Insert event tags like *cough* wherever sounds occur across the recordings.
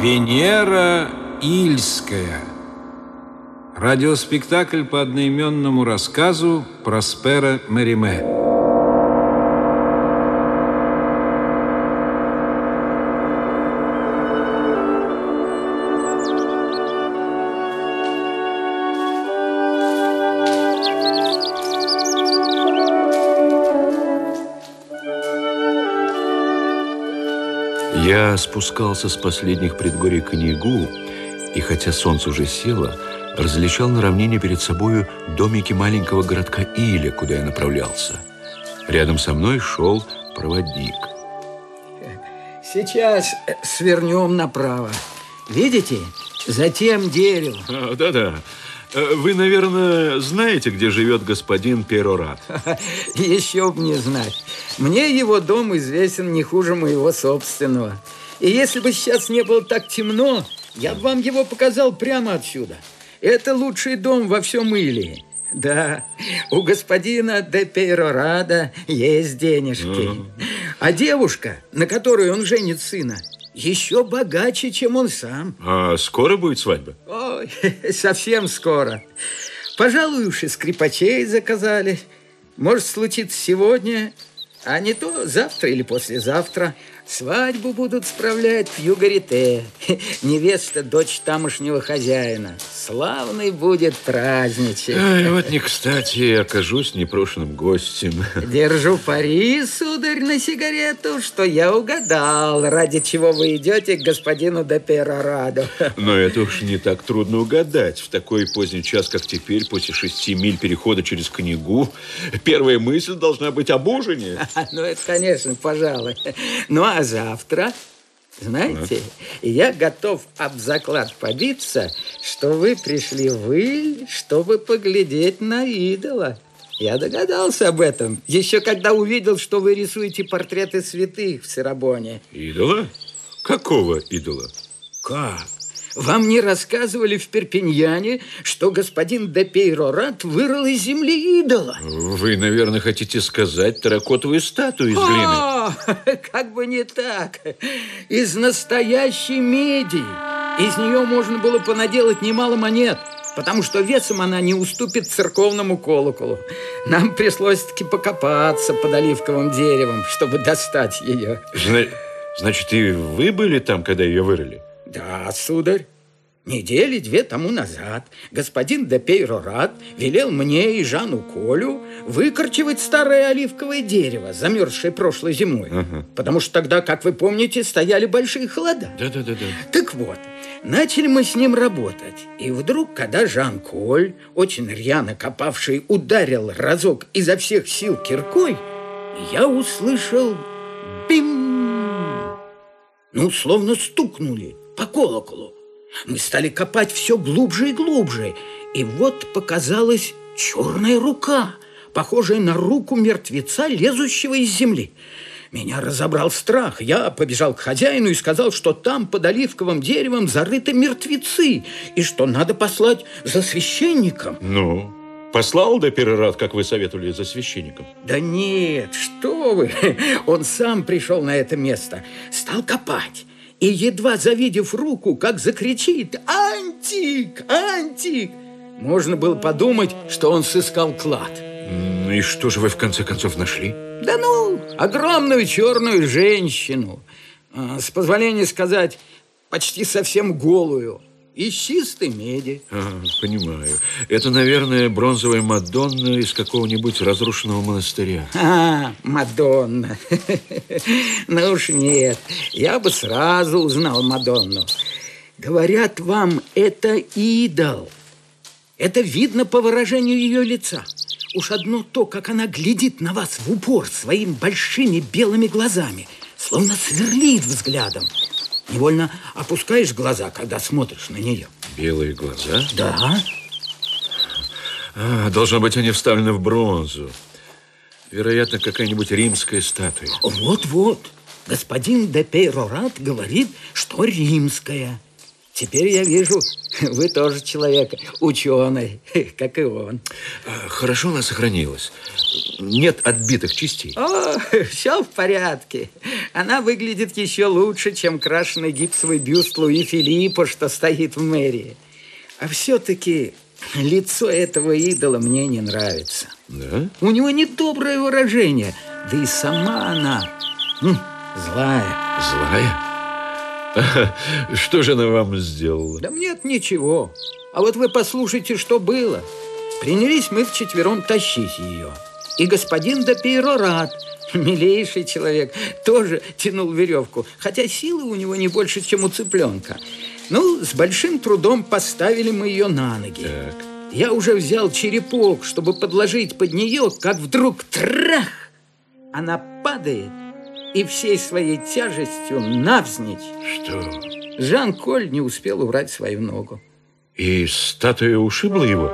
Венера Ильская. Радиоспектакль по одноименному рассказу Проспера Мериме. Я спускался с последних предгорий Конегу, и хотя солнце уже село, различал на равнине перед собою домики маленького городка Иля, куда я направлялся. Рядом со мной шел проводник. Сейчас свернем направо. Видите? Затем дерево. А, да-да. А, вы, наверное, знаете, где живет господин Перорат? *laughs* Еще бы не знать. Мне его дом известен не хуже моего собственного. И если бы сейчас не было так темно, я бы вам его показал прямо отсюда. Это лучший дом во всем Илии. Да, у господина де Пейрорада есть денежки. Mm. А девушка, на которую он женит сына, еще богаче, чем он сам. А скоро будет свадьба? Ой, *laughs* совсем скоро. Пожалуй, уж и скрипачей заказали. Может случиться сегодня, а не то завтра или послезавтра. Свадьбу будут справлять в Югарите. *laughs* Невеста, дочь тамошнего хозяина. Славный будет праздничек. Ай, вот не кстати, окажусь непрошенным гостем. Держу пари, сударь, на сигарету, что я угадал, ради чего вы идете к господину де Перораду. Но это уж не так трудно угадать. В такой поздний час, как теперь, после шести миль перехода через книгу, первая мысль должна быть об ужине. *laughs* Ну, это, конечно, пожалуй. Ну, а завтра, знаете, я готов об заклад побиться, что вы пришли в Иль, чтобы поглядеть на идола. Я догадался об этом, еще когда увидел, что вы рисуете портреты святых в Сирабоне. Идола? Какого идола? Как? Вам не рассказывали в Перпиньяне, что господин де Пейрорат вырыл из земли идола? Вы, наверное, хотите сказать таракотовую статую из глины. О, *laughs* как бы не так. Из настоящей меди. Из нее можно было понаделать немало монет потому что весом она не уступит церковному колоколу. Нам пришлось-таки покопаться под оливковым деревом, чтобы достать ее. Значит, и вы были там, когда ее вырыли? Да, сударь. Недели две тому назад господин де Пейрорат велел мне и Жану Колю выкорчевать старое оливковое дерево, замерзшее прошлой зимой. Ага. Потому что тогда, как вы помните, стояли большие холода. Да-да-да. Так вот, начали мы с ним работать. И вдруг, когда Жан Коль, очень рьяно копавший, ударил разок изо всех сил киркой, я услышал бим! Ну, словно стукнули по колоколу. Мы стали копать все глубже и глубже, и вот показалась черная рука, похожая на руку мертвеца, лезущего из земли. Меня разобрал страх. Я побежал к хозяину и сказал, что там под оливковым деревом зарыты мертвецы, и что надо послать за священником. Ну, послал до Перерат, как вы советовали, за священником? Да нет, что вы. *laughs* Он сам пришел на это место, стал копать и, едва завидев руку, как закричит «Антик! Антик!» Можно было подумать, что он сыскал клад. Ну и что же вы в конце концов нашли? Да ну, огромную черную женщину. А, с позволения сказать, почти совсем голую из чистой меди. А, понимаю. Это, наверное, бронзовая Мадонна из какого-нибудь разрушенного монастыря. А, Мадонна. *laughs* Ну уж нет, я бы сразу узнал Мадонну. Говорят вам, это идол. Это видно по выражению ее лица. Уж одно то, как она глядит на вас в упор своими большими белыми глазами, словно сверлит взглядом. Невольно опускаешь глаза, когда смотришь на нее. Белые глаза? Да. А, должно быть, они вставлены в бронзу. Вероятно, какая-нибудь римская статуя. Вот-вот. Господин де Пейрорат говорит, что римская. Теперь я вижу, *laughs* вы тоже человек, ученый, *laughs* как и он. А, хорошо она сохранилась. Нет отбитых частей. О, *laughs* все в порядке. Она выглядит еще лучше, чем крашеный гипсовый бюст Луи Филиппа, что стоит в мэрии. А все-таки лицо этого идола мне не нравится. Да? У него недоброе выражение, да и сама она злая. Злая? *laughs* Что же она вам сделала? Да нет, ничего. А вот вы послушайте, что было. Принялись мы вчетвером тащить ее. И господин де Пейрорат, милейший человек, тоже тянул веревку, хотя силы у него не больше, чем у цыпленка. Ну, с большим трудом поставили мы ее на ноги. Так. Я уже взял черепок, чтобы подложить под нее, как вдруг трах! Она падает и всей своей тяжестью навзничь. Что? Жан-Коль не успел убрать свою ногу. И статуя ушибла его?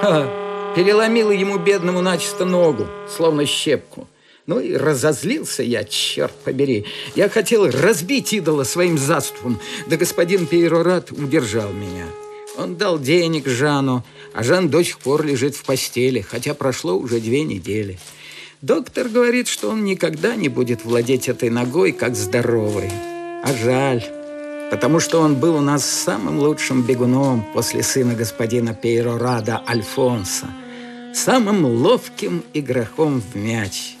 Ха, переломила ему бедному начисто ногу, словно щепку. Ну и разозлился я, черт побери. Я хотел разбить идола своим заступом, да господин Пейрорат удержал меня. Он дал денег Жану, а Жан до сих пор лежит в постели, хотя прошло уже две недели. Доктор говорит, что он никогда не будет владеть этой ногой, как здоровой. А жаль, потому что он был у нас самым лучшим бегуном после сына господина Пейрорада Альфонса, самым ловким игроком в мяч.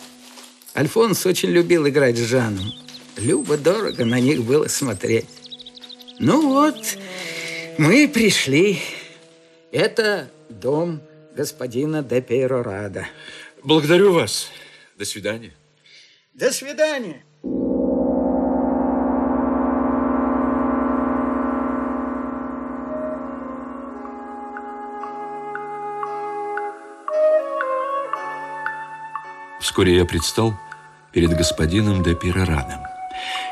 Альфонс очень любил играть с Жаном. Любо-дорого на них было смотреть. Ну вот, мы пришли. Это дом господина де Пейрорада. Благодарю вас. До свидания. До свидания. Вскоре я предстал перед господином де Пирорадом.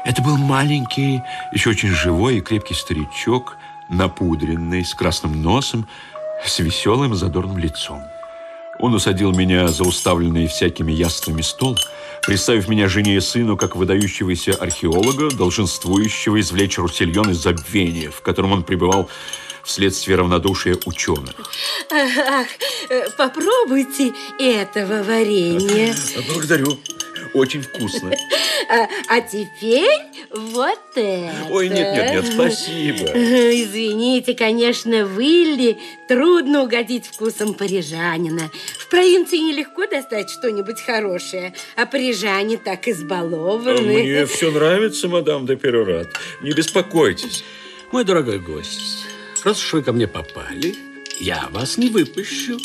Это был маленький, еще очень живой и крепкий старичок, напудренный, с красным носом, с веселым задорным лицом. Он усадил меня за уставленный всякими яствами стол, представив меня жене и сыну как выдающегося археолога, долженствующего извлечь Руссельон из забвения, в котором он пребывал вследствие равнодушия ученых. Ах, э, попробуйте этого варенья. Благодарю. Очень вкусно. А, а теперь вот это. Ой, нет, нет, нет, спасибо. *laughs* Извините, конечно, Вилли трудно угодить вкусом парижанина. В провинции нелегко достать что-нибудь хорошее, а парижане так избалованы. Мне все нравится, мадам де Перурат. Не беспокойтесь. Мой дорогой гость, раз уж вы ко мне попали, я вас не выпущу.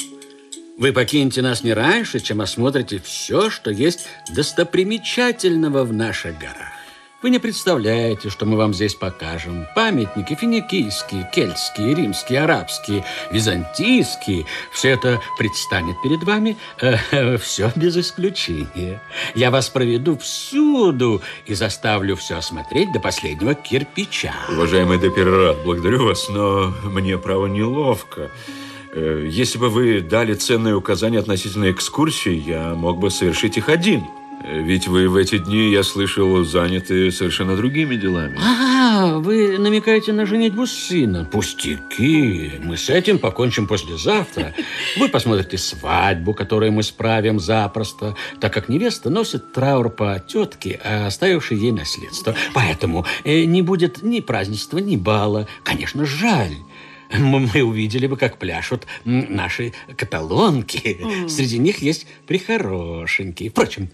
Вы покинете нас не раньше, чем осмотрите все, что есть достопримечательного в наших горах. Вы не представляете, что мы вам здесь покажем. Памятники финикийские, кельтские, римские, арабские, византийские. Все это предстанет перед вами. Э, *laughs* все без исключения. Я вас проведу всюду и заставлю все осмотреть до последнего кирпича. Уважаемый Деперрат, благодарю вас, но мне, право, неловко. Э, Если бы вы дали ценные указания относительно экскурсии, я мог бы совершить их один. Э, Ведь вы в эти дни, я слышал, заняты совершенно другими делами. А, вы намекаете на женитьбу сына. Пустяки. Мы с этим покончим послезавтра. Вы посмотрите свадьбу, которую мы справим запросто, так как невеста носит траур по тетке, оставившей ей наследство. Поэтому э, не будет ни празднества, ни бала. Конечно, жаль. Мы увидели бы, как пляшут наши каталонки. Среди них есть прихорошенькие. Впрочем,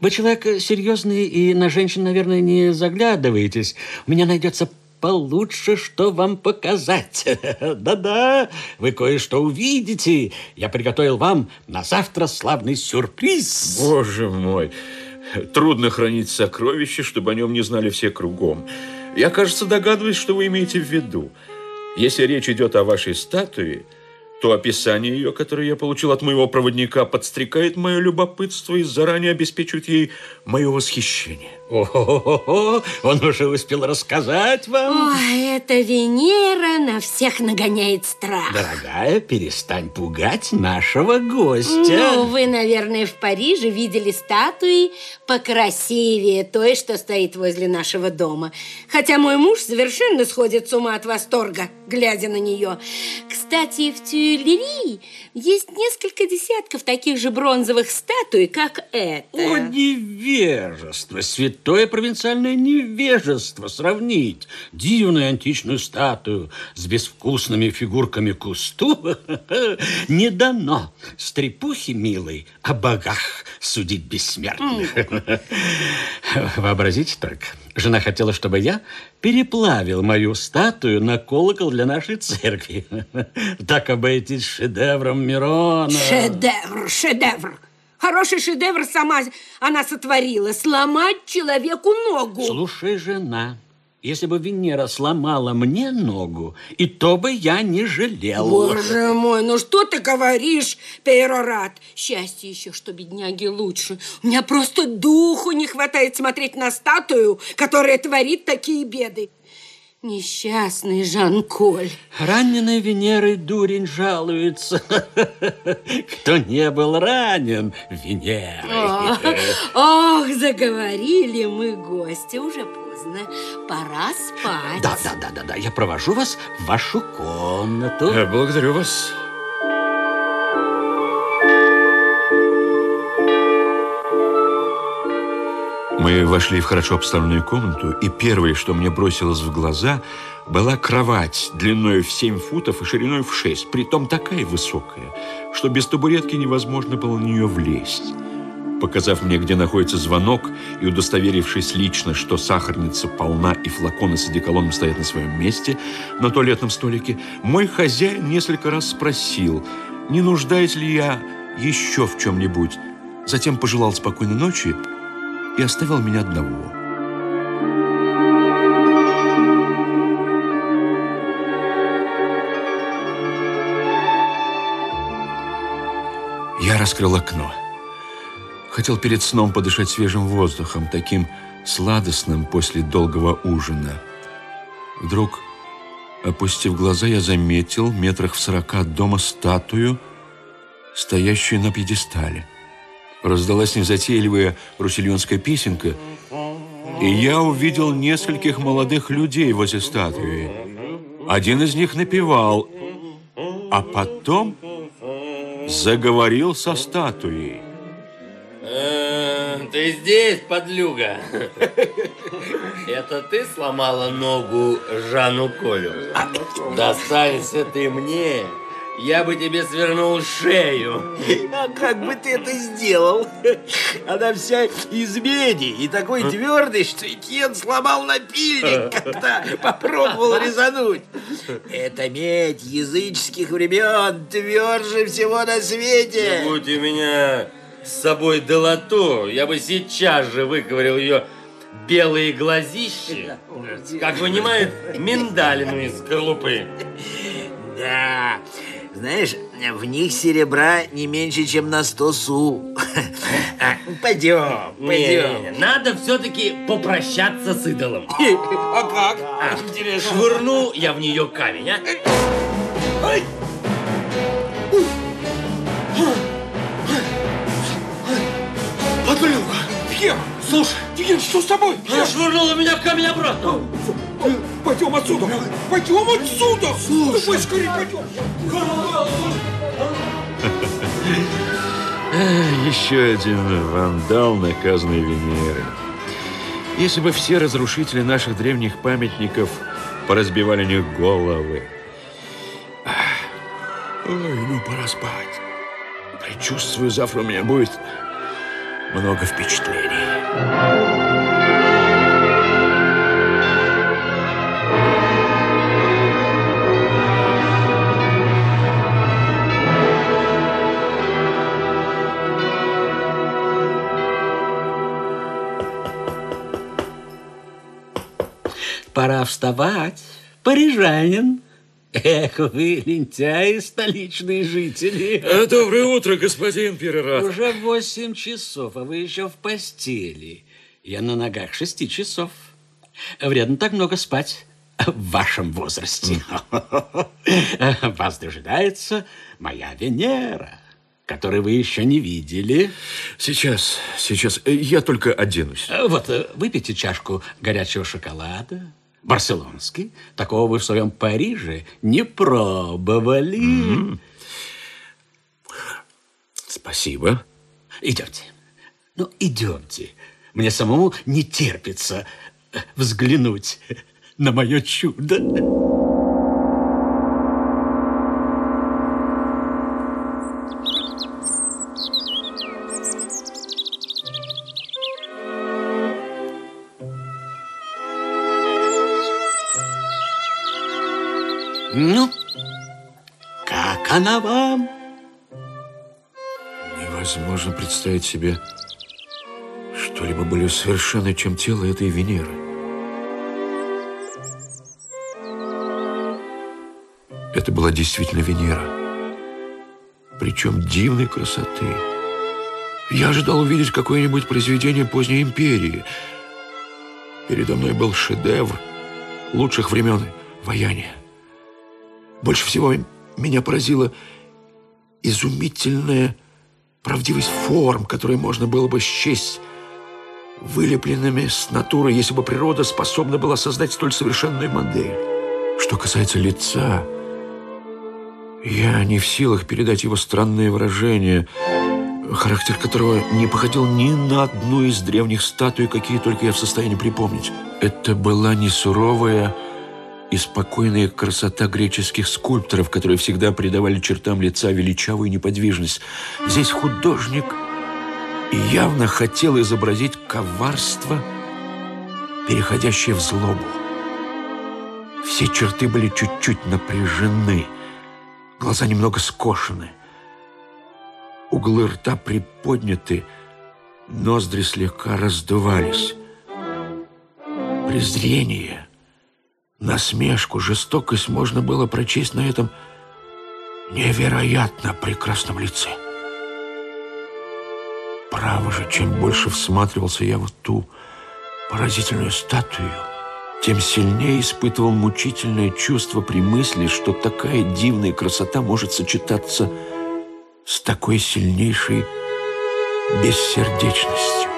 вы человек серьезный и на женщин, наверное, не заглядываетесь. У меня найдется получше, что вам показать. *laughs* Да-да, вы кое-что увидите. Я приготовил вам на завтра славный сюрприз. Боже мой, трудно хранить сокровище, чтобы о нем не знали все кругом. Я, кажется, догадываюсь, что вы имеете в виду. Если речь идет о вашей статуе, то описание ее, которое я получил от моего проводника, подстрекает мое любопытство и заранее обеспечивает ей мое восхищение. О, он уже успел рассказать вам. Ой, эта Венера на всех нагоняет страх. Дорогая, перестань пугать нашего гостя. Ну, вы, наверное, в Париже видели статуи покрасивее той, что стоит возле нашего дома. Хотя мой муж совершенно сходит с ума от восторга, глядя на нее. Кстати, в Тюильри есть несколько десятков таких же бронзовых статуй, как эта. О, невежество, святое провинциальное невежество сравнить дивную античную статую с безвкусными фигурками кусту *laughs* не дано стрепухи милой о богах судить бессмертных. *laughs* Вообразите только, жена хотела, чтобы я переплавил мою статую на колокол для нашей церкви. *laughs* Так обойтись шедевром Мирона. Шедевр, шедевр. Хороший шедевр сама она сотворила. Сломать человеку ногу. Слушай, жена, если бы Венера сломала мне ногу, и то бы я не жалел. Боже мой, ну что ты говоришь, Пейрорат? Счастье еще, что бедняги лучше. У меня просто духу не хватает смотреть на статую, которая творит такие беды. Несчастный Жан-Коль. Раненой Венерой дурень жалуется. *laughs* Кто не был ранен Венерой. Ох, заговорили мы гости, уже поздно. Пора спать. Да, да, да, да, да. Я провожу вас в вашу комнату. Э, Благодарю вас. Мы вошли в хорошо обставленную комнату, и первое, что мне бросилось в глаза, была кровать длиной в 7 футов и шириной в 6, притом такая высокая, что без табуретки невозможно было на нее влезть. Показав мне, где находится звонок, и удостоверившись лично, что сахарница полна и флаконы с одеколоном стоят на своем месте на туалетном столике, мой хозяин несколько раз спросил, не нуждаюсь ли я еще в чем-нибудь. Затем пожелал спокойной ночи и оставил меня одного. Я раскрыл окно. Хотел перед сном подышать свежим воздухом, таким сладостным после долгого ужина. Вдруг, опустив глаза, я заметил метрах в сорока от дома статую, стоящую на пьедестале. Раздалась незатейливая русильонская песенка, и я увидел нескольких молодых людей возле статуи. Один из них напевал, а потом заговорил со статуей. Э, Ты здесь, подлюга? Это ты сломала ногу Жану Колю? Достанься ты мне, я бы тебе свернул шею. А как бы ты это сделал? Она вся из меди и такой твердый, что Этьен сломал напильник, когда попробовал резануть. Это медь языческих времен, тверже всего на свете. Будь у меня с собой долото, я бы сейчас же выковырил ее белые глазищи, как вынимают миндалину из скорлупы. Да, знаешь, в них серебра не меньше, чем на сто су. *laughs* Пойдем, пойдем. надо все-таки попрощаться с идолом. *laughs* А как? А, Швырну я в нее камень, а? Подлюга! Пьер, слушай, Пьер, что с тобой? Она швырнула меня в камень обратно. Пойдем отсюда! Пойдем отсюда! Слушай, скорее пойдем! Еще один вандал, наказанный Венерой. Если бы все разрушители наших древних памятников поразбивали у них головы. Ой, ну пора спать. Предчувствую, завтра у меня будет много впечатлений. Пора вставать, парижанин. Эх, вы, лентяи, столичные жители. Доброе утро, господин Перерат. Уже восемь часов, а вы еще в постели. Я на ногах шести часов. Вредно так много спать в вашем возрасте. *laughs* Вас дожидается моя Венера, которую вы еще не видели. Сейчас, сейчас. Э, Я только оденусь. Вот, э, выпейте чашку горячего шоколада. Барселонский. Такого вы в своем Париже не пробовали. Спасибо. Идемте. Ну, идемте. Мне самому не терпится э, взглянуть на мое чудо. Представить себе что-либо более совершенное, чем тело этой Венеры. Это была действительно Венера. Причем дивной красоты. Я ожидал увидеть какое-нибудь произведение поздней империи. Передо мной был шедевр лучших времен вояния. Больше всего меня поразила изумительная правдивость форм, которые можно было бы счесть вылепленными с натуры, если бы природа способна была создать столь совершенную модель. Что касается лица, я не в силах передать его странное выражение, характер которого не походил ни на одну из древних статуй, какие только я в состоянии припомнить. Это была не суровая и спокойная красота греческих скульпторов, которые всегда придавали чертам лица величавую неподвижность. Здесь художник явно хотел изобразить коварство, переходящее в злобу. Все черты были чуть-чуть напряжены, глаза немного скошены, углы рта приподняты, ноздри слегка раздувались. Презрение, насмешку, жестокость можно было прочесть на этом невероятно прекрасном лице. Право же, чем больше всматривался я в ту поразительную статую, тем сильнее испытывал мучительное чувство при мысли, что такая дивная красота может сочетаться с такой сильнейшей бессердечностью.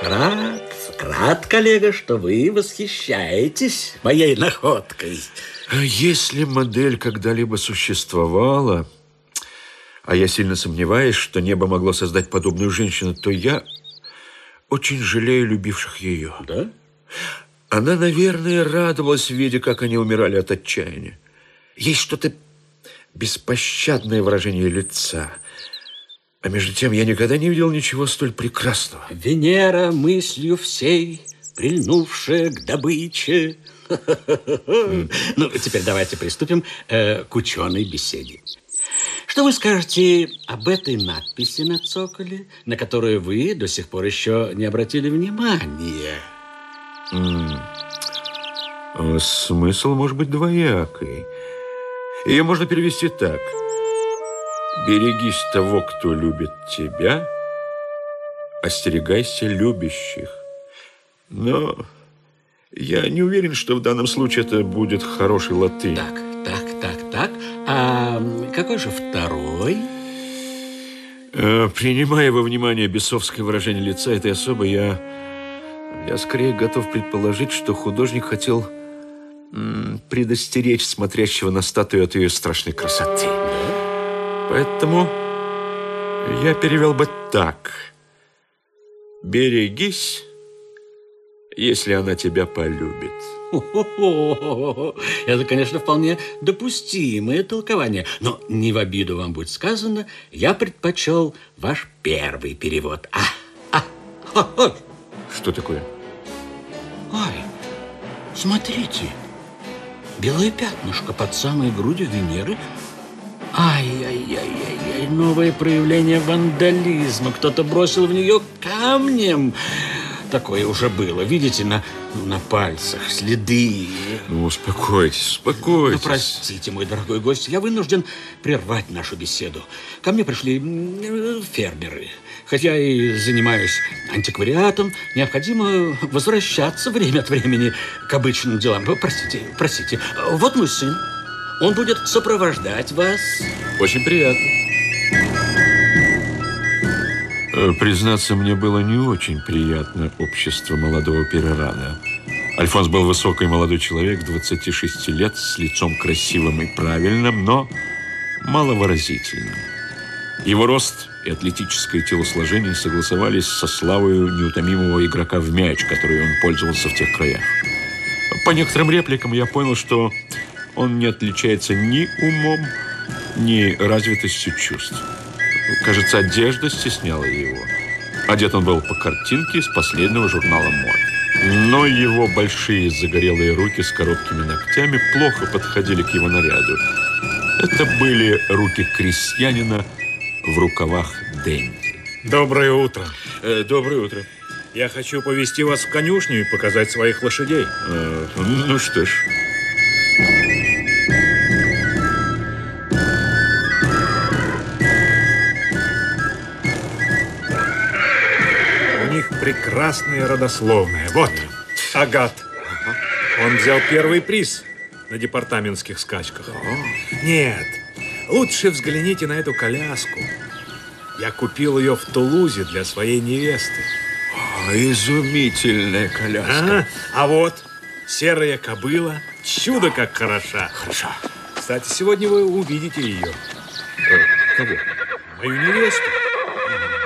Рад, рад, коллега, что вы восхищаетесь моей находкой. А Если модель когда-либо существовала, а я сильно сомневаюсь, что небо могло создать подобную женщину, то я очень жалею любивших ее. Да? Она, наверное, радовалась, видя, как они умирали от отчаяния. Есть что-то беспощадное выражение лица. А между тем я никогда не видел ничего столь прекрасного. Венера мыслью всей, прильнувшая к добыче. Ну, теперь давайте приступим э, к ученой беседе. Что вы скажете об этой надписи на цоколе, на которую вы до сих пор еще не обратили внимания? А Смысл может быть двоякий. Ее можно перевести так. Берегись того, кто любит тебя, остерегайся любящих. Но я не уверен, что в данном случае это будет хороший латынь. Так, так, так, так. А какой же второй? Э, Принимая во внимание бесовское выражение лица этой особы, я, я скорее готов предположить, что художник хотел предостеречь смотрящего на статую от ее страшной красоты. Поэтому я перевел бы так. Берегись, если она тебя полюбит. Это, конечно, вполне допустимое толкование, но не в обиду вам будет сказано, я предпочел ваш первый перевод. А, а, хо, хо. Что такое? Ай, смотрите, белое пятнышко под самой грудью Венеры. Ай-яй-яй-яй, новое проявление вандализма. Кто-то бросил в нее камнем. такое уже было. Видите, на, на пальцах следы. Ну, успокойтесь, успокойтесь. Ну, простите, мой дорогой гость, я вынужден прервать нашу беседу. Ко мне пришли фермеры. Хотя и занимаюсь антиквариатом, необходимо возвращаться время от времени к обычным делам. Простите, простите. Вот мой сын. Он будет сопровождать вас. Очень приятно. Э, Признаться, мне было не очень приятно общество молодого перерада. Альфонс был высокий молодой человек, 26 лет, с лицом красивым и правильным, но маловыразительным. Его рост и атлетическое телосложение согласовались со славою неутомимого игрока в мяч, которой он пользовался в тех краях. По некоторым репликам я понял, что он не отличается ни умом, ни развитостью чувств. Кажется, одежда стесняла его. Одет он был по картинке из последнего журнала мод. Но его большие загорелые руки с короткими ногтями плохо подходили к его наряду. Это были руки крестьянина в рукавах Дэнди. Доброе утро. Э, доброе утро. Я хочу повести вас в конюшню и показать своих лошадей. Э, ну что ж, Прекрасные родословные. Вот, Агат. Он взял первый приз на департаментских скачках. Нет, лучше взгляните на эту коляску. Я купил ее в Тулузе для своей невесты. а, изумительная коляска. А, а вот серая кобыла, чудо как хороша. Хороша. Кстати, сегодня вы увидите ее. Кого? Мою невесту.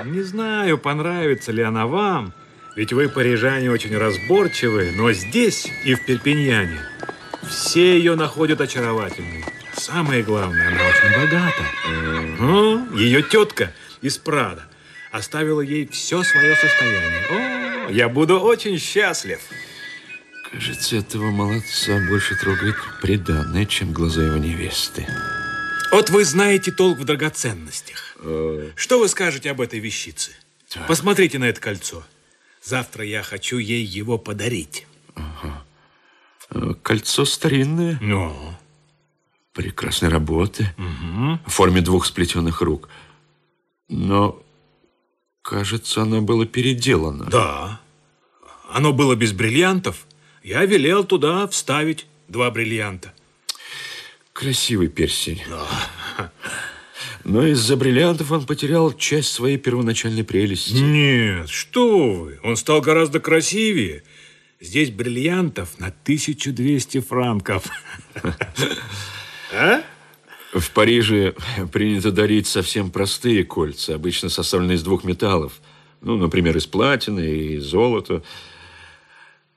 Не знаю, понравится ли она вам, ведь вы, парижане, очень разборчивы, но здесь и в Перпиньяне все ее находят очаровательной. Самое главное, она очень богата. Ну, ее тетка из Прада оставила ей все свое состояние. О, я буду очень счастлив. Кажется, этого молодца больше трогает приданное, чем глаза его невесты. Вот вы знаете толк в драгоценностях. Что вы скажете об этой вещице? Так. Посмотрите на это кольцо. Завтра я хочу ей его подарить. Э, Кольцо старинное, Ну, прекрасной работы, в форме двух сплетенных рук. Но, кажется, оно было переделано. да. Оно было без бриллиантов. Я велел туда вставить два бриллианта. Красивый перстень. Но из-за бриллиантов он потерял часть своей первоначальной прелести. Нет, что вы. Он стал гораздо красивее. Здесь бриллиантов на 1200 франков. А? В Париже принято дарить совсем простые кольца, обычно составленные из двух металлов. Ну, например, из платины и золота.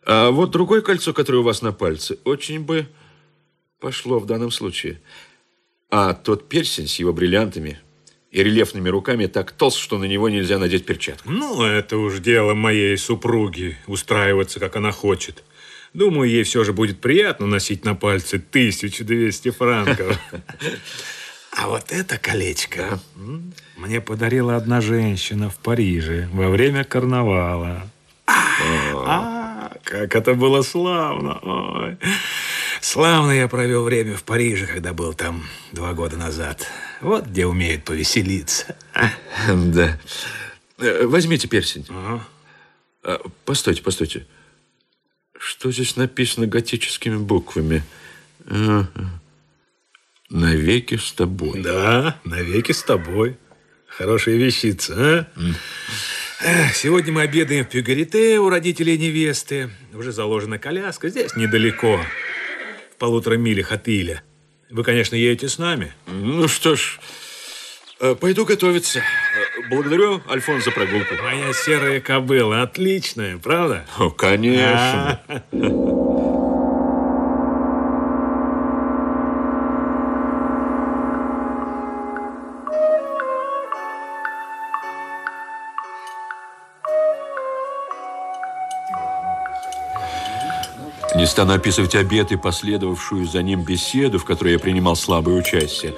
А вот другое кольцо, которое у вас на пальце, очень бы пошло в данном случае. А тот перстень с его бриллиантами и рельефными руками так толст, что на него нельзя надеть перчатку. Ну, это уж дело моей супруги, устраиваться, как она хочет. Думаю, ей все же будет приятно носить на пальце 1200 франков. *laughs* А вот это колечко мне подарила одна женщина в Париже во время карнавала. А, как это было славно! Ой. Славно я провел время в Париже, когда был там два года назад. Вот где умеют повеселиться. *laughs* Да. Э, Возьмите перстень. Ага. А, Постойте, постойте. Что здесь написано готическими буквами? Ага. Навеки с тобой. Да, навеки с тобой. Хорошая вещица, а? Эх, Сегодня мы обедаем в Пюгарите у родителей невесты. Уже заложена коляска. Здесь недалеко. В полутора милях от Иля. Вы, конечно, едете с нами. Ну что ж, э, пойду готовиться. Э, Благодарю, Альфонс, за прогулку. Моя серая кобыла отличная, правда? О, конечно. *laughs* Не стану описывать обед и последовавшую за ним беседу, в которой я принимал слабое участие.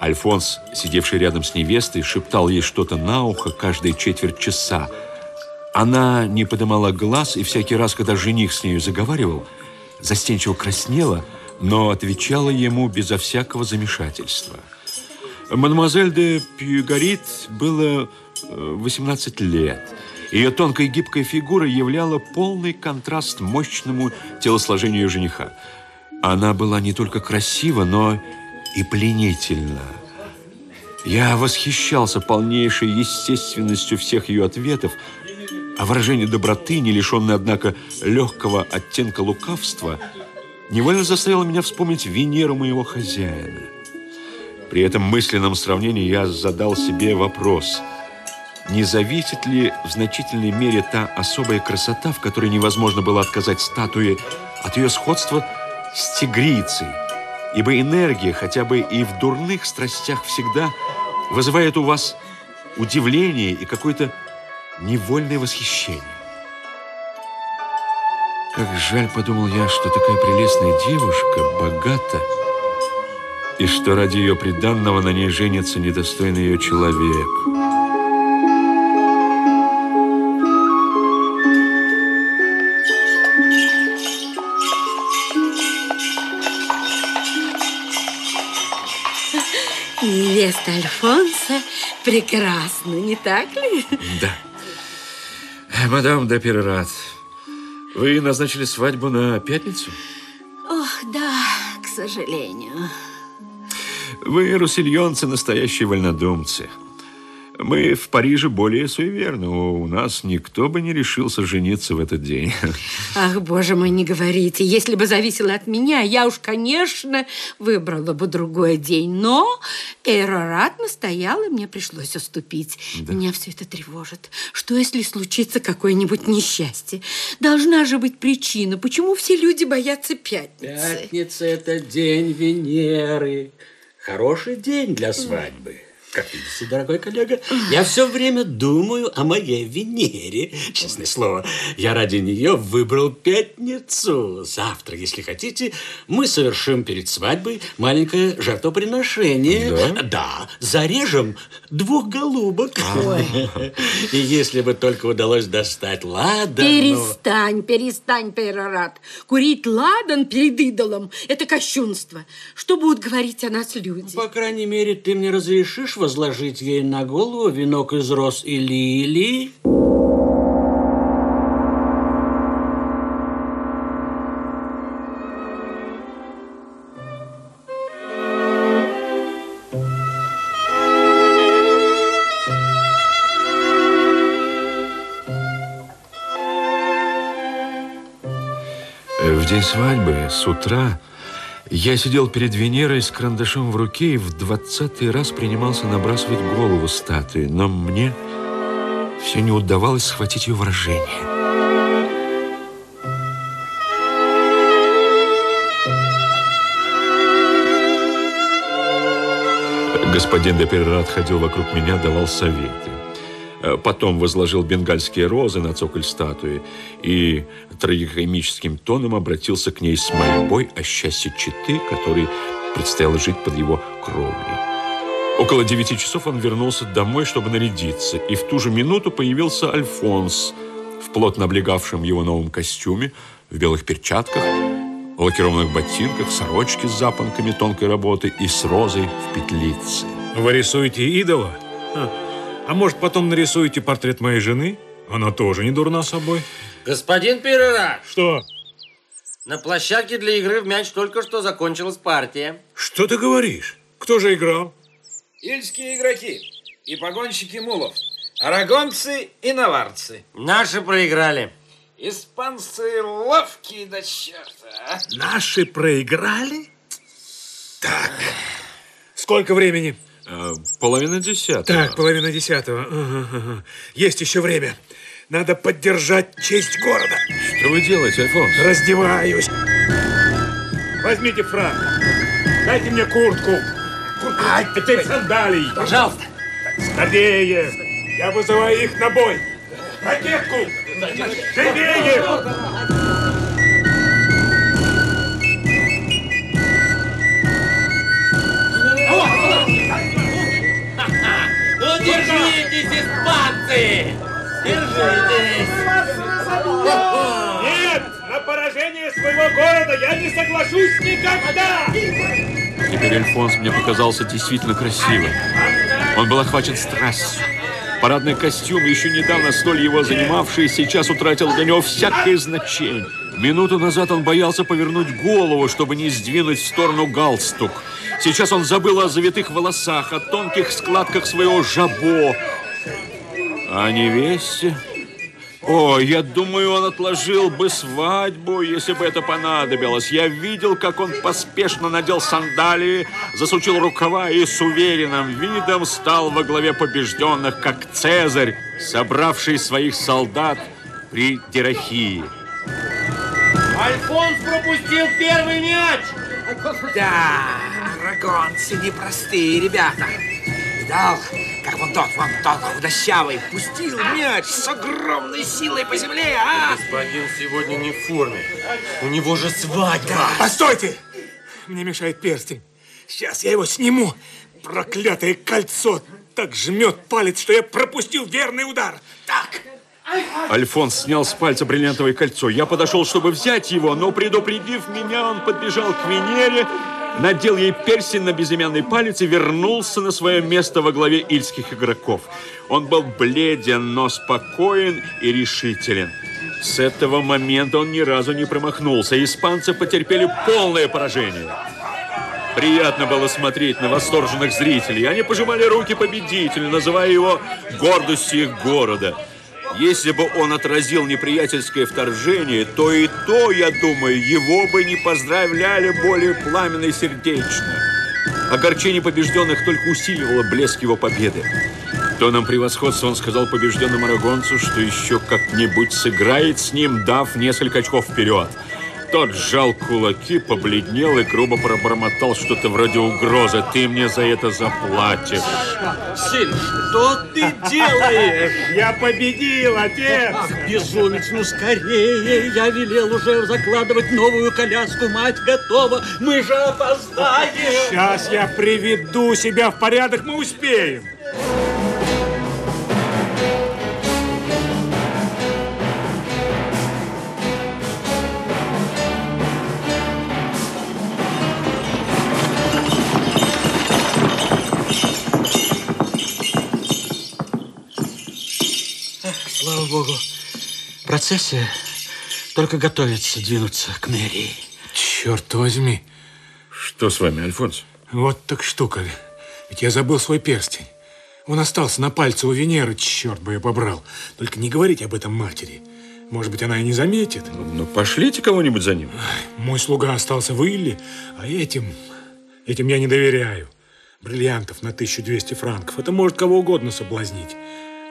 Альфонс, сидевший рядом с невестой, шептал ей что-то на ухо каждые четверть часа. Она не поднимала глаз, и всякий раз, когда жених с нею заговаривал, застенчиво краснела, но отвечала ему безо всякого замешательства. Мадемуазель де Пьюгарит было 18 лет. Ее тонкая гибкая фигура являла полный контраст мощному телосложению жениха. Она была не только красива, но и пленительна. Я восхищался полнейшей естественностью всех ее ответов, а выражение доброты, не лишенное, однако, легкого оттенка лукавства, невольно заставило меня вспомнить Венеру моего хозяина. При этом мысленном сравнении я задал себе вопрос, не зависит ли в значительной мере та особая красота, в которой невозможно было отказать статуе, от ее сходства с тигрицей, ибо энергия, хотя бы и в дурных страстях всегда, вызывает у вас удивление и какое-то невольное восхищение. Как жаль, подумал я, что такая прелестная девушка, богата, и что ради ее приданного на ней женится недостойный ее человек. Невеста Альфонса прекрасна, не так ли? Да. Мадам де Перерат, вы назначили свадьбу на пятницу? Ох, да, к сожалению. Вы, руссельонцы, настоящие вольнодумцы. Мы в Париже более суеверны. У нас никто бы не решился жениться в этот день. *laughs* Ах, боже мой, не говорите. Если бы зависело от меня, я уж, конечно, выбрала бы другой день. Но Эрорат настоял, и мне пришлось уступить. Да. Меня все это тревожит. Что, если случится какое-нибудь несчастье? Должна же быть причина, почему все люди боятся пятницы. Пятница – это день Венеры. Хороший день для свадьбы. Как видите, дорогой коллега, я все время думаю о моей Венере. Честное слово, я ради нее выбрал пятницу. Завтра, если хотите, мы совершим перед свадьбой маленькое жертвоприношение. Да? Да, зарежем двух голубок. И если бы только удалось достать ладан... Перестань, но... перестань, Перорат. Курить ладан перед идолом – это кощунство. Что будут говорить о нас люди? По крайней мере, ты мне разрешишь возложить ей на голову венок из роз и лилий? В день свадьбы с утра я сидел перед Венерой с карандашом в руке и в двадцатый раз принимался набрасывать голову статуи, но мне все не удавалось схватить ее выражение. Господин Деперрат ходил вокруг меня, давал советы. Э, потом возложил бенгальские розы на цоколь статуи и трагикомическим тоном обратился к ней с мольбой о счастье Читы, которой предстояло жить под его кровлей. Около девяти часов он вернулся домой, чтобы нарядиться, и в ту же минуту появился Альфонс в плотно облегавшем его новом костюме, в белых перчатках, лакированных ботинках, сорочке с запонками тонкой работы и с розой в петлице. Вы рисуете идола? А может, потом нарисуете портрет моей жены? Она тоже не дурна собой. Господин Перерат! Что? На площадке для игры в мяч только что закончилась партия. Что ты говоришь? Кто же играл? Ильские игроки и погонщики мулов. Арагонцы и наварцы. Наши проиграли. Испанцы ловкие до черта. Наши проиграли? Так. Сколько времени? Э, половина десятого. Так, половина десятого. Ага, ага. Есть еще время. Надо поддержать честь города. Что вы делаете, Альфонс? Раздеваюсь. Возьмите фраг. Дайте мне куртку. Куртку. Ай, теперь сандалий. Пожалуйста. Скорее. Я вызываю их на бой. Ракетку. Живее. держитесь, испанцы! Держитесь! Нет! На поражение своего города я не соглашусь никогда! Теперь Альфонс мне показался действительно красивым. Он был охвачен страстью. Парадный костюм, еще недавно столь его занимавший, сейчас утратил для него всякое значение. Минуту назад он боялся повернуть голову, чтобы не сдвинуть в сторону галстук. Сейчас он забыл о завитых волосах, о тонких складках своего жабо. А невесте... О, я думаю, он отложил бы свадьбу, если бы это понадобилось. Я видел, как он поспешно надел сандалии, засучил рукава и с уверенным видом стал во главе побежденных, как Цезарь, собравший своих солдат при Дирахии. Альфонс пропустил первый мяч! Да, арагонцы непростые ребята. Видал, как вон тот, вон тот худощавый пустил мяч с огромной силой по земле, а? Господин сегодня не в форме. У него же свадьба. Постойте! Мне мешает перстень. Сейчас я его сниму. Проклятое кольцо так жмет палец, что я пропустил верный удар. Так, Альфонс снял с пальца бриллиантовое кольцо. Я подошел, чтобы взять его, но, предупредив меня, он подбежал к Венере, надел ей перстень на безымянный палец и вернулся на свое место во главе ильских игроков. Он был бледен, но спокоен и решителен. С этого момента он ни разу не промахнулся. Испанцы потерпели полное поражение. Приятно было смотреть на восторженных зрителей. Они пожимали руки победителю, называя его гордостью их города. Если бы он отразил неприятельское вторжение, то и то, я думаю, его бы не поздравляли более пламенно и сердечно. Огорчение побежденных только усиливало блеск его победы. Тоном превосходства он сказал побежденному арагонцу, что еще как-нибудь сыграет с ним, дав несколько очков вперед. Тот сжал кулаки, побледнел и грубо пробормотал что-то вроде угрозы. «Ты мне за это заплатишь». Сын, что ты делаешь? я победил, отец! Безумец, ну скорее! Я велел уже закладывать новую коляску. Мать готова. Мы же опоздаем. Сейчас я приведу себя в порядок, мы успеем. Богу, процессия только готовится двинуться к мэрии. Черт возьми, Что с вами, Альфонс? вот так штука. Ведь я забыл свой перстень. Он остался на пальце у Венеры, черт бы я побрал. Только не говорите об этом матери. Может быть, она и не заметит. Ну, пошлите кого-нибудь за ним. Мой слуга остался в Илле, а этим, этим я не доверяю. Бриллиантов на 1200 франков. Это может кого угодно соблазнить.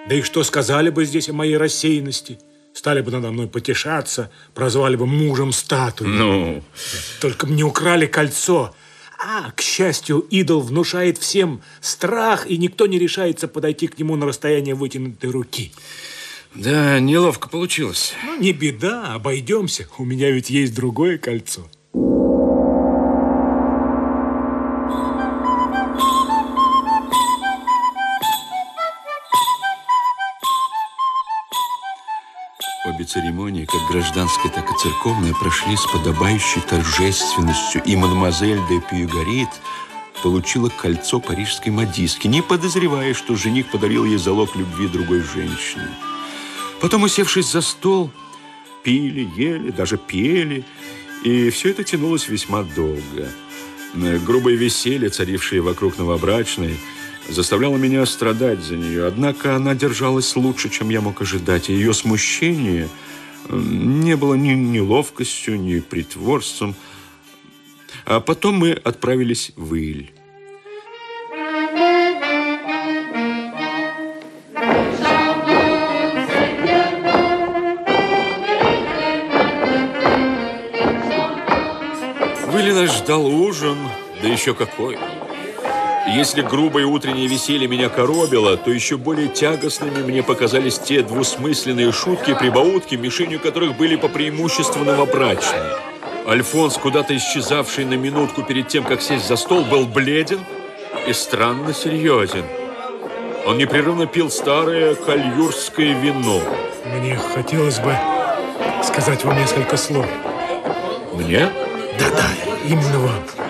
Да и что сказали бы здесь о моей рассеянности? Стали бы надо мной потешаться, прозвали бы мужем статуи. Ну, Только мне украли кольцо. А, к счастью, идол внушает всем страх, и никто не решается подойти к нему на расстояние вытянутой руки. да, неловко получилось. Ну, не беда, обойдемся. У меня ведь есть другое кольцо. Церемонии, как гражданская, так и церковная, прошли с подобающей торжественностью, и мадемуазель де Пьюгарит получила кольцо парижской модистки, не подозревая, что жених подарил ей залог любви другой женщины. Потом, усевшись за стол, пили, ели, даже пели, и все это тянулось весьма долго. Грубое веселье, царившее вокруг новобрачной, заставляло меня страдать за нее. Однако она держалась лучше, чем я мог ожидать, и ее смущение не было ни неловкостью, ни притворством. А потом мы отправились в Иль. В Иле нас ждал ужин, да еще какой. Если грубое утреннее веселье меня коробило, то еще более тягостными мне показались те двусмысленные шутки прибаутки, мишенью которых были по преимуществу новобрачные. Альфонс, куда-то исчезавший на минутку перед тем, как сесть за стол, был бледен и странно серьезен. Он непрерывно пил старое кальюрское вино. Мне хотелось бы сказать вам несколько слов. Мне? Да-да, именно вам.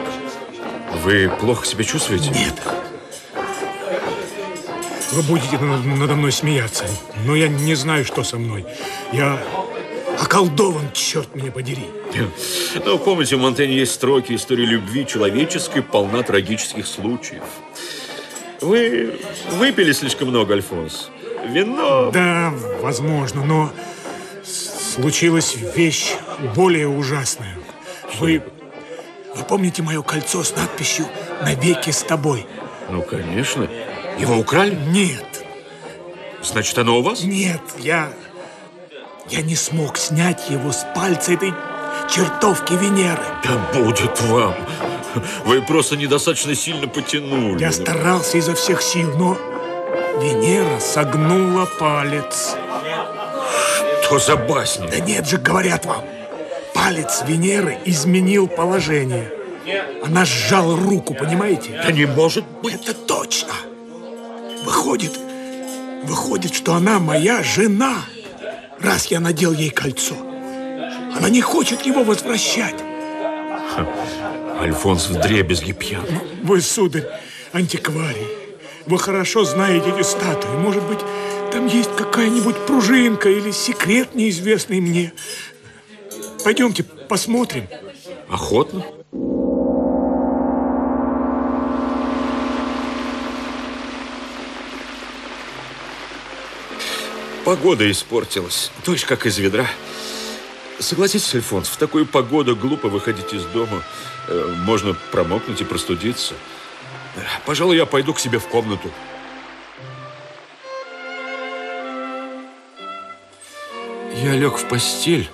Вы плохо себя чувствуете? Нет. Вы будете на- надо мной смеяться, но я не знаю, что со мной. Я околдован, черт меня подери. *laughs* Ну, помните, в Монтене есть строки «История любви человеческой полна трагических случаев». Вы выпили слишком много, Альфонс. Вино... Да, возможно, но случилась вещь более ужасная. Вы, вы помните мое кольцо с надписью «Навеки с тобой»? Ну, конечно. Его украли? Нет, Значит, оно у вас? нет, я... Я не смог снять его с пальца этой чертовки Венеры. Да будет вам. Вы просто недостаточно сильно потянули. Я старался изо всех сил, но Венера согнула палец. Что за басня? Да нет же, говорят вам. Палец Венеры изменил положение. Она сжала руку, понимаете? Да не может быть. Это точно. Выходит, выходит, что она моя жена, раз я надел ей кольцо. Она не хочет его возвращать. Альфонс в дребезги пьян. Вы, сударь, антикварий. Вы хорошо знаете эти статуи. Может быть, там есть какая-нибудь пружинка или секрет, неизвестный мне. Пойдемте посмотрим. Охотно? Погода испортилась. Точно как из ведра. Согласитесь, Альфонс, в такую погоду глупо выходить из дома. Э, Можно промокнуть и простудиться. Пожалуй, я пойду к себе в комнату. Я лег в постель,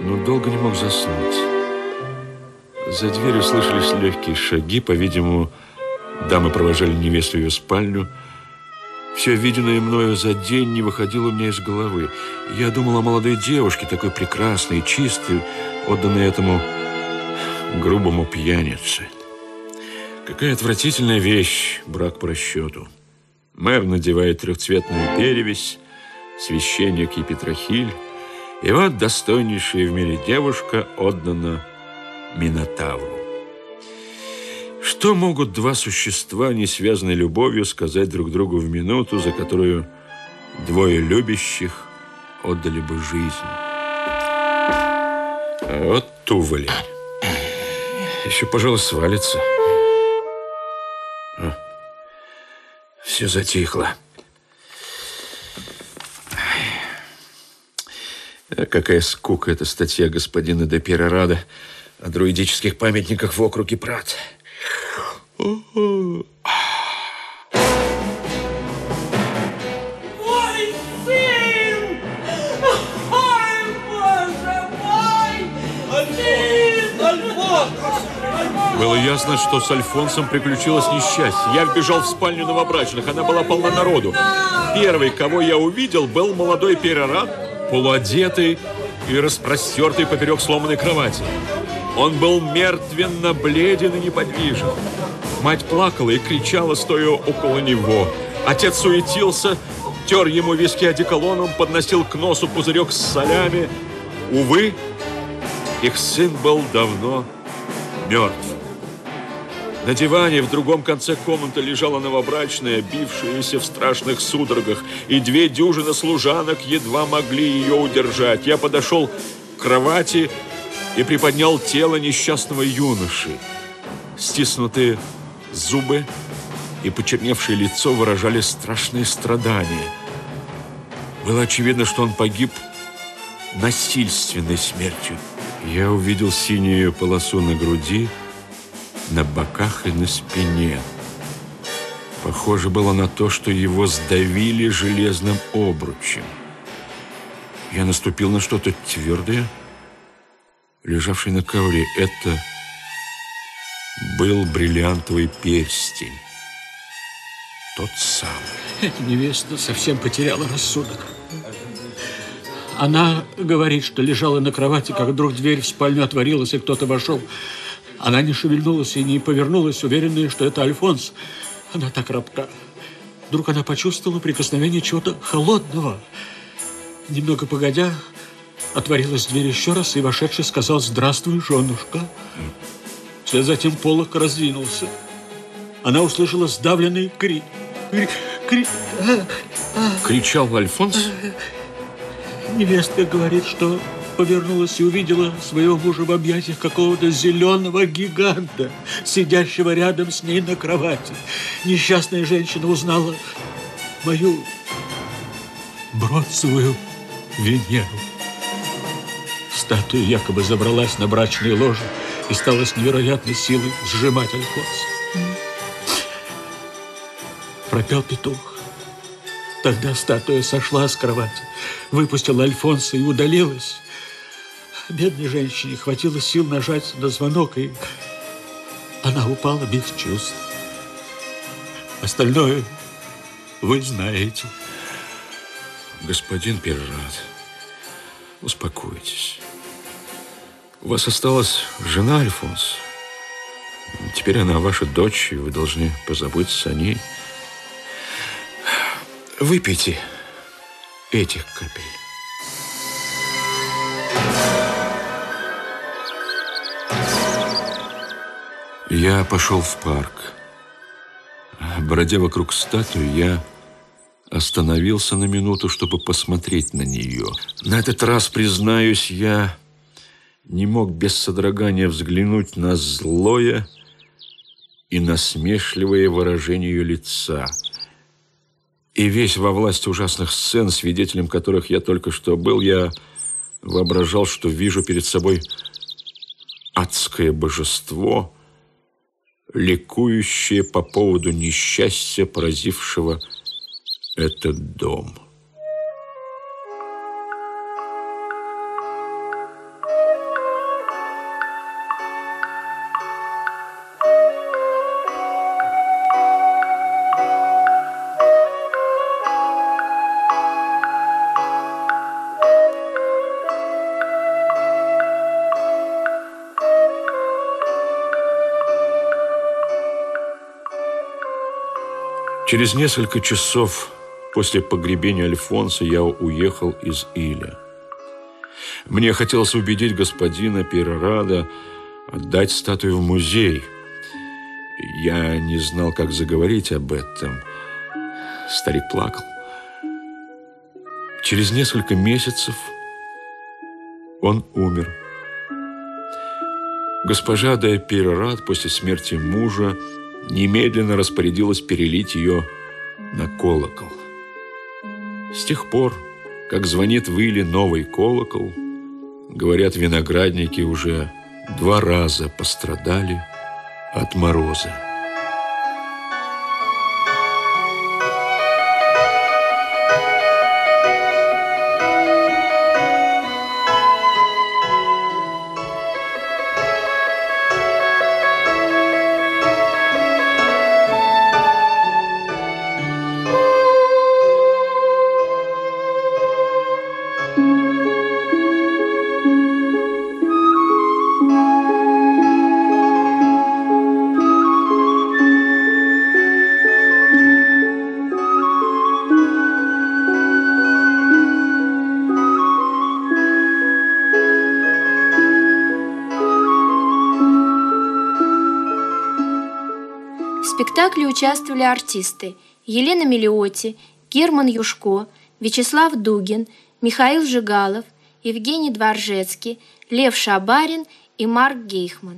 но долго не мог заснуть. За дверью слышались легкие шаги. По-видимому, дамы провожали невесту в ее спальню. Все виденное мною за день не выходило у меня из головы. Я думал о молодой девушке, такой прекрасной и чистой, отданной этому грубому пьянице. Какая отвратительная вещь брак по расчету. Мэр надевает трехцветную перевесь, священник и Петрохиль, и вот достойнейшая в мире девушка отдана Минотавру. Что могут два существа, не связанные любовью, сказать друг другу в минуту, за которую двое любящих отдали бы жизнь? А Вот Тували. Еще, пожалуй, свалится. А, Все затихло. Какая скука эта статья господина де Перерада о друидических памятниках в округе Прат. Мой сын! Ой, боже мой! Сын! Альфонс! Было ясно, что с Альфонсом приключилось несчастье. Я вбежал в спальню новобрачных. Она была полна народу. Первый, кого я увидел, был молодой перерад, полуодетый и распростертый поперек сломанной кровати. Он был мертвенно бледен и неподвижен. Мать плакала и кричала, стоя около него. Отец суетился, тер ему виски одеколоном, подносил к носу пузырек с солями. Увы, их сын был давно мертв. На диване в другом конце комнаты лежала новобрачная, бившаяся в страшных судорогах, и две дюжины служанок едва могли ее удержать. Я подошел к кровати и приподнял тело несчастного юноши. Стиснутые зубы и почерневшее лицо выражали страшные страдания. Было очевидно, что он погиб насильственной смертью. Я увидел синюю полосу на груди, на боках и на спине. Похоже было на то, что его сдавили железным обручем. Я наступил на что-то твердое, лежавшее на ковре. Это был бриллиантовый перстень. Тот самый. Невеста совсем потеряла рассудок. Она говорит, что лежала на кровати, как вдруг дверь в спальню отворилась, и кто-то вошел. Она не шевельнулась и не повернулась, уверенная, что это Альфонс. Она так рабка. Вдруг она почувствовала прикосновение чего-то холодного. Немного погодя, Отворилась дверь еще раз, и вошедший сказал «Здравствуй, женушка». Вслед за тем полок раздвинулся. Она услышала сдавленный крик. Крик, крик. Кричал Альфонс. Невестка говорит, что повернулась и увидела своего мужа в объятиях какого-то зеленого гиганта, сидящего рядом с ней на кровати. Несчастная женщина узнала мою бронзовую Венеру. Статуя якобы забралась на брачные ложи и стала с невероятной силой сжимать Альфонс. Пропел петух. Тогда статуя сошла с кровати, выпустила Альфонса и удалилась. Бедной женщине хватило сил нажать на звонок, и она упала без чувств. Остальное вы знаете. Господин Перрат, успокойтесь. У вас осталась жена, Альфонс. Теперь она ваша дочь, и вы должны позаботиться о ней. Выпейте этих капель. Я пошел в парк. Бродя вокруг статуи, я остановился на минуту, чтобы посмотреть на нее. На этот раз, признаюсь, я не мог без содрогания взглянуть на злое и насмешливое выражение ее лица. И весь во власти ужасных сцен, свидетелем которых я только что был, я воображал, что вижу перед собой адское божество, ликующее по поводу несчастья, поразившего этот дом. Через несколько часов после погребения Альфонса я уехал из Иля. Мне хотелось убедить господина Перерада отдать статую в музей. Я не знал, как заговорить об этом. Старик плакал. Через несколько месяцев он умер. Госпожа де Перерад после смерти мужа немедленно распорядилась перелить ее на колокол. С тех пор, как звонит в новый колокол, говорят, виноградники уже два раза пострадали от мороза. Участвовали артисты Елена Мелиоти, Герман Юшко, Вячеслав Дугин, Михаил Жигалов, Евгений Дворжецкий, Лев Шабарин и Марк Гейхман –